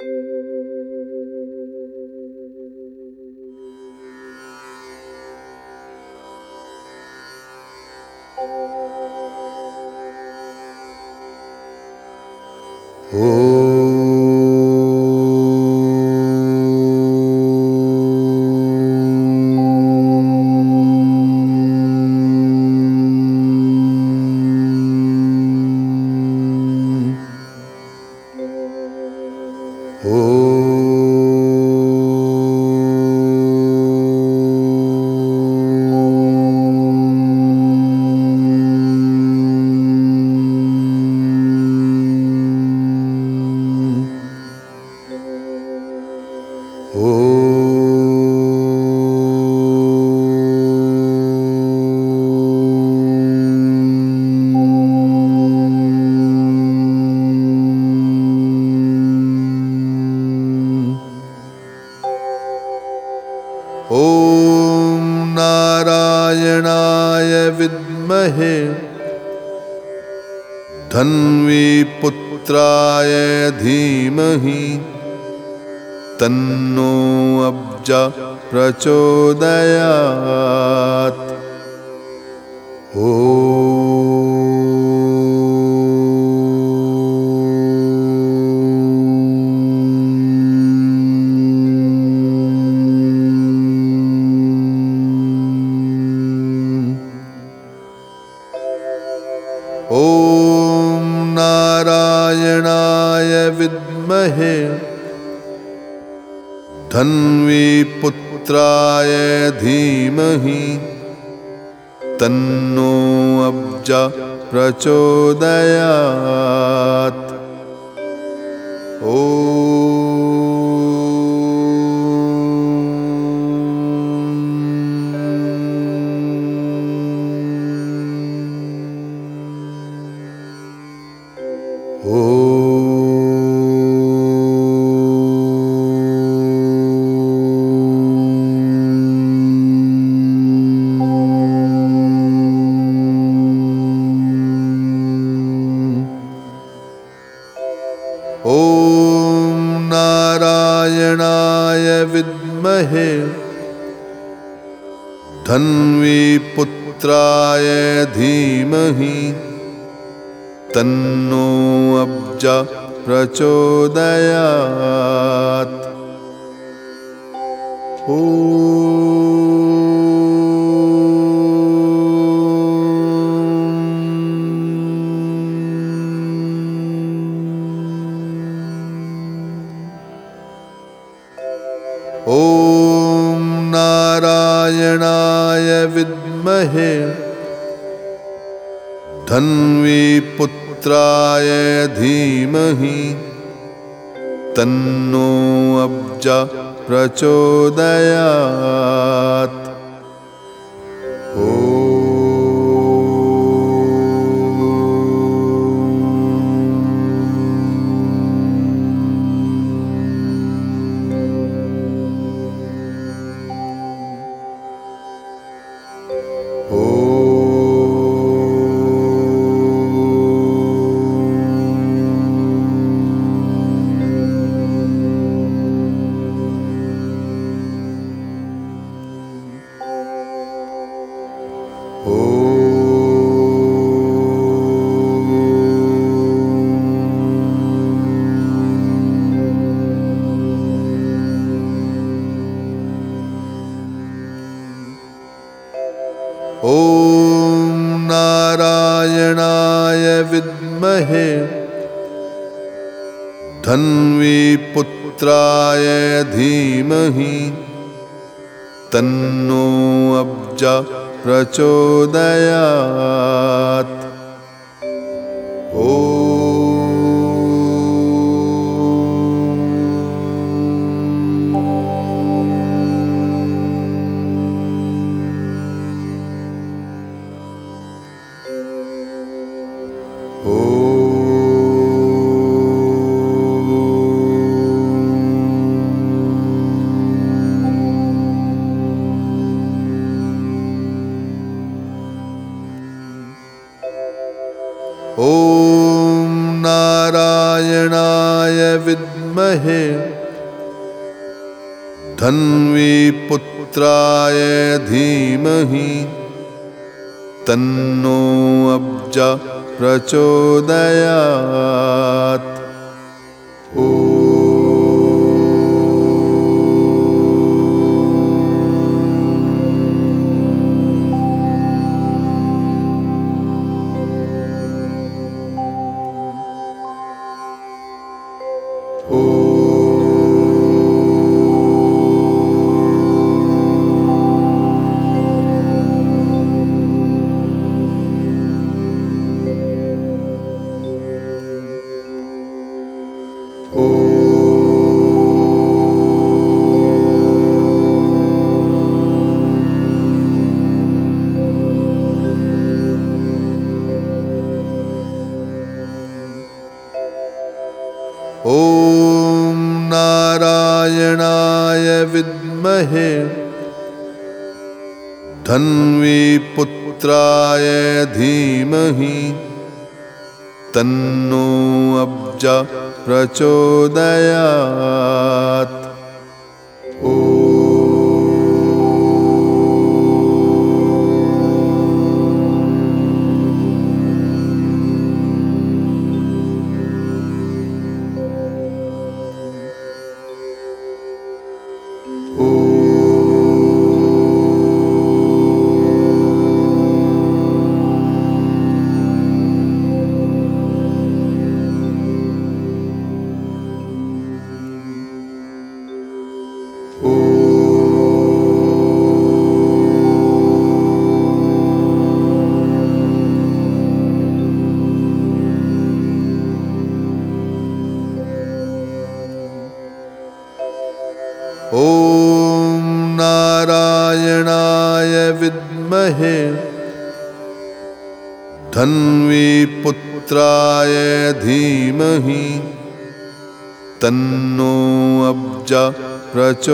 ॐ तन्नो अब्ज प्रचोदयात्। ओ धन्वीपुत्राय धीमहि। तन्नो अब्ज प्रचोदयात् धन्वीपुत्राय धीमहि। तन्नो अब्ज प्रचोदयात्। ओ धन्वीपुत्राय धीमहि तन्नो अब्ज प्रचोदयात् विद्महे धन्वीपुत्राय धीमहि। तन्नो अब्ज प्रचोदयात्। ओ ॐ नारायणाय विद्महे धन्वीपुत्राय धीमहि तन्नो अब्जा प्रचोदयात्। प्रचोदयात् ॐ नारायणाय विद्महे धन्वीपुत्राय धीमहि तन्नो अब्ज प्रचोदयात्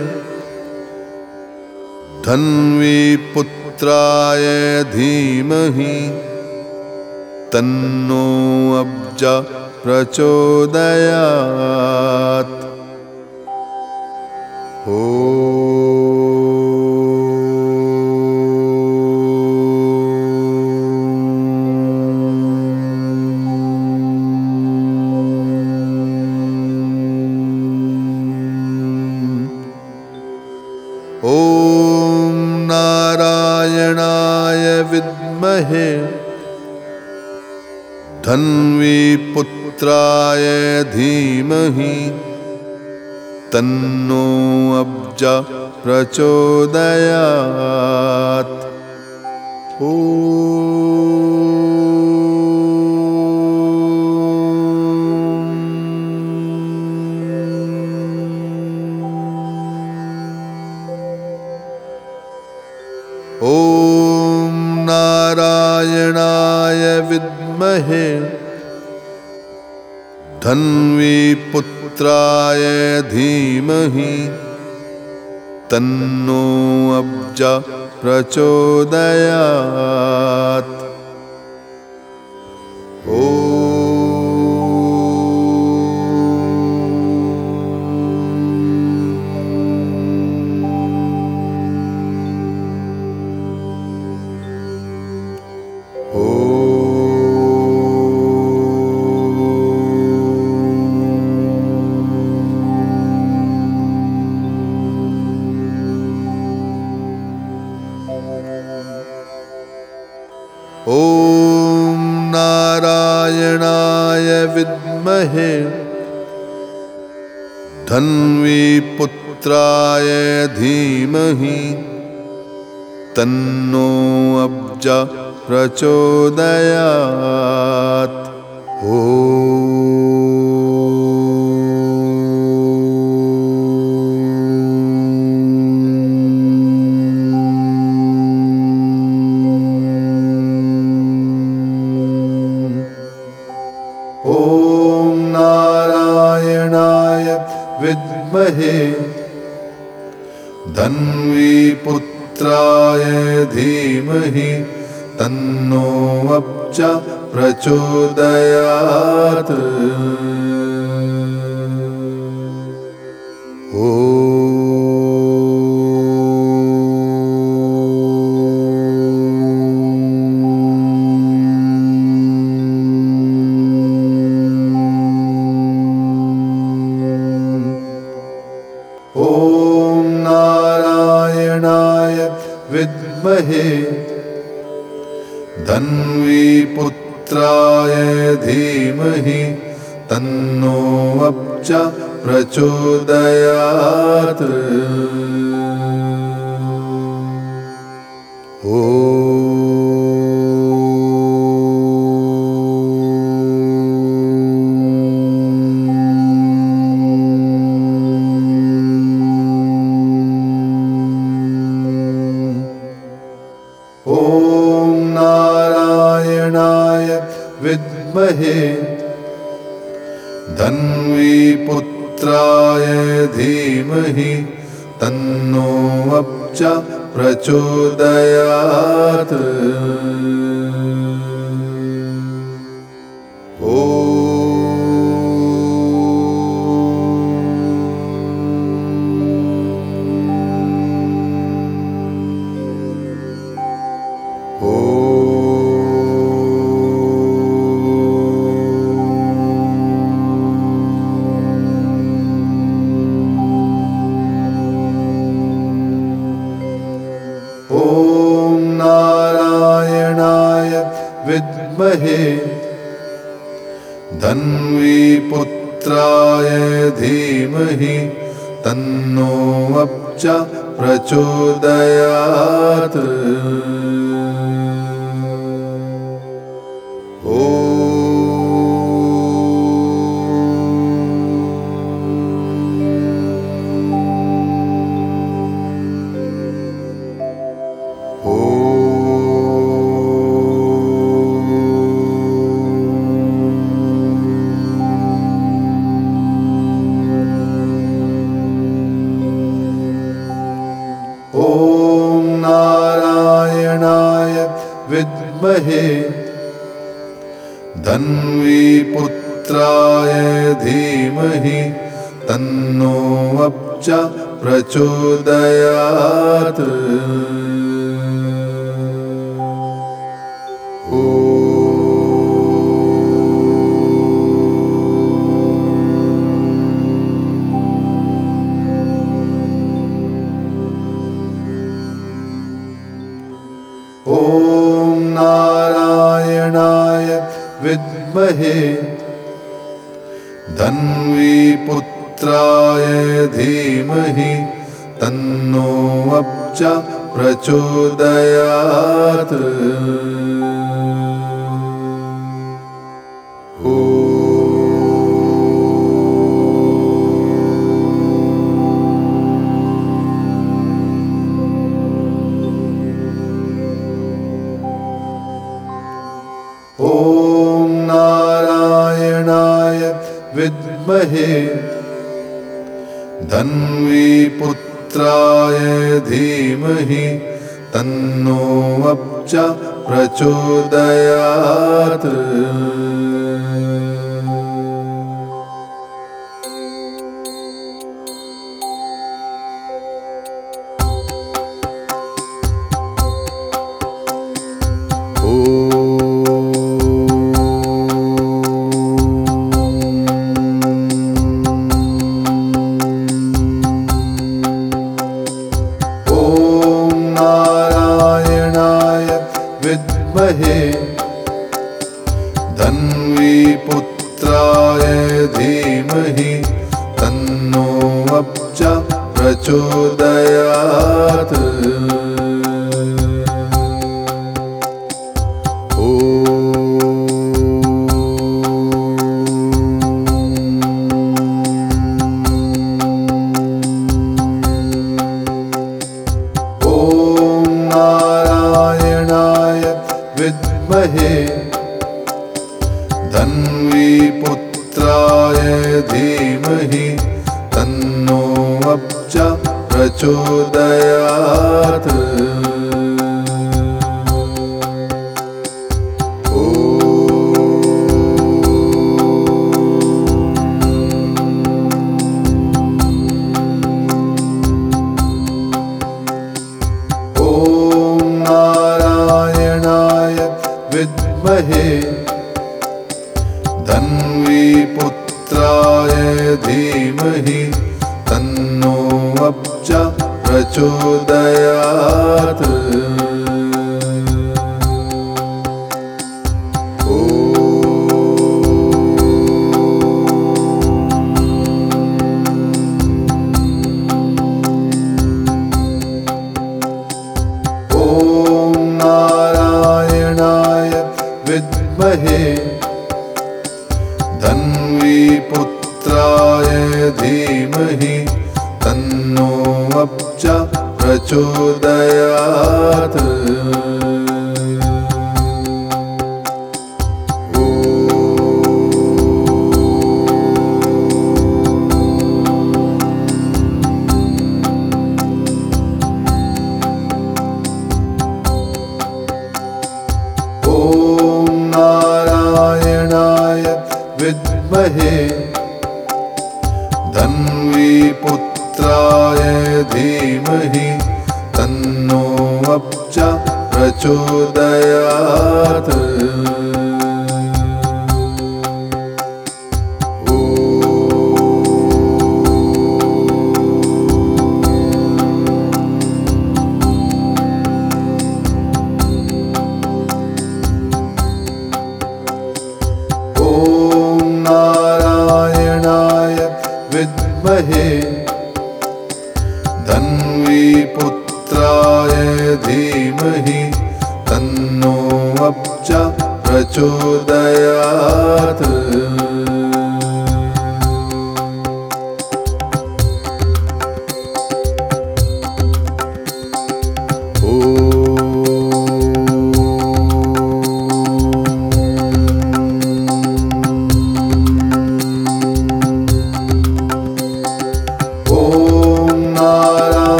विद्महे धन्वीपुत्राय धीमहि तन्नो अब्ज प्रचोदयात्। ॐ तन्नो अब्ज प्रचोदयात्। ॐ नारायणाय विद्महे धन्वीपुत्राय धीमहि। तन्नो अब्ज प्रचोदयात्। ॐ प्रचोदयात्। ॐ प्रचोदयात् प्रचोदयात् प्रचोदयात् धन्वीपुत्राय धीमहि तन्नो वब्ज प्रचोदयात् प्रचोदयात् ॐ नारायणाय विद्महे धन्वीपुत्राय धीमहि तन्नो वब्ज प्रचोदयात्। ॐ नारायणाय विद्महे धन्वीपुत्राय धीमहि तन्नो वब्ज प्रचोदयात् धीमहि तन्नो अब्ज प्रचोदयात्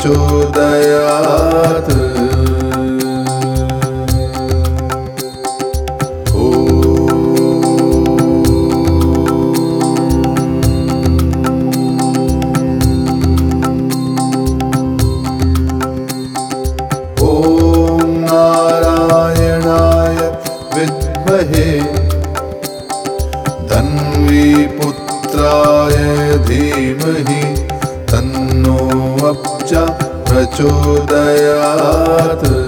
प्रचोदयात् प्रचोदयात्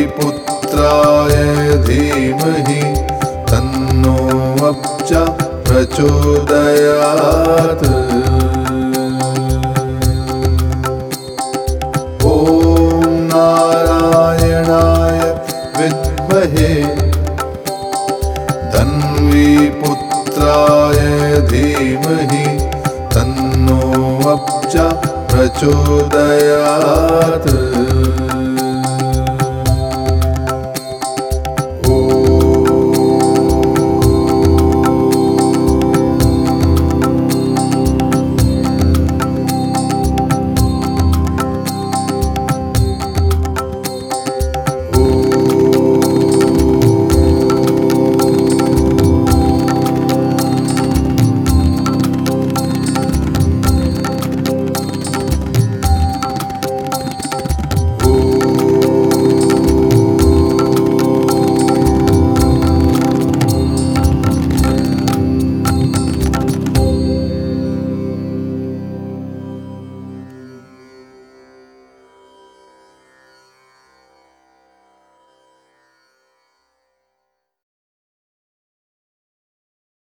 धन्वीपुत्राय धीमहि तन्नो अप्च प्रचोदयात् तन्नो अप्च प्रचोदयात्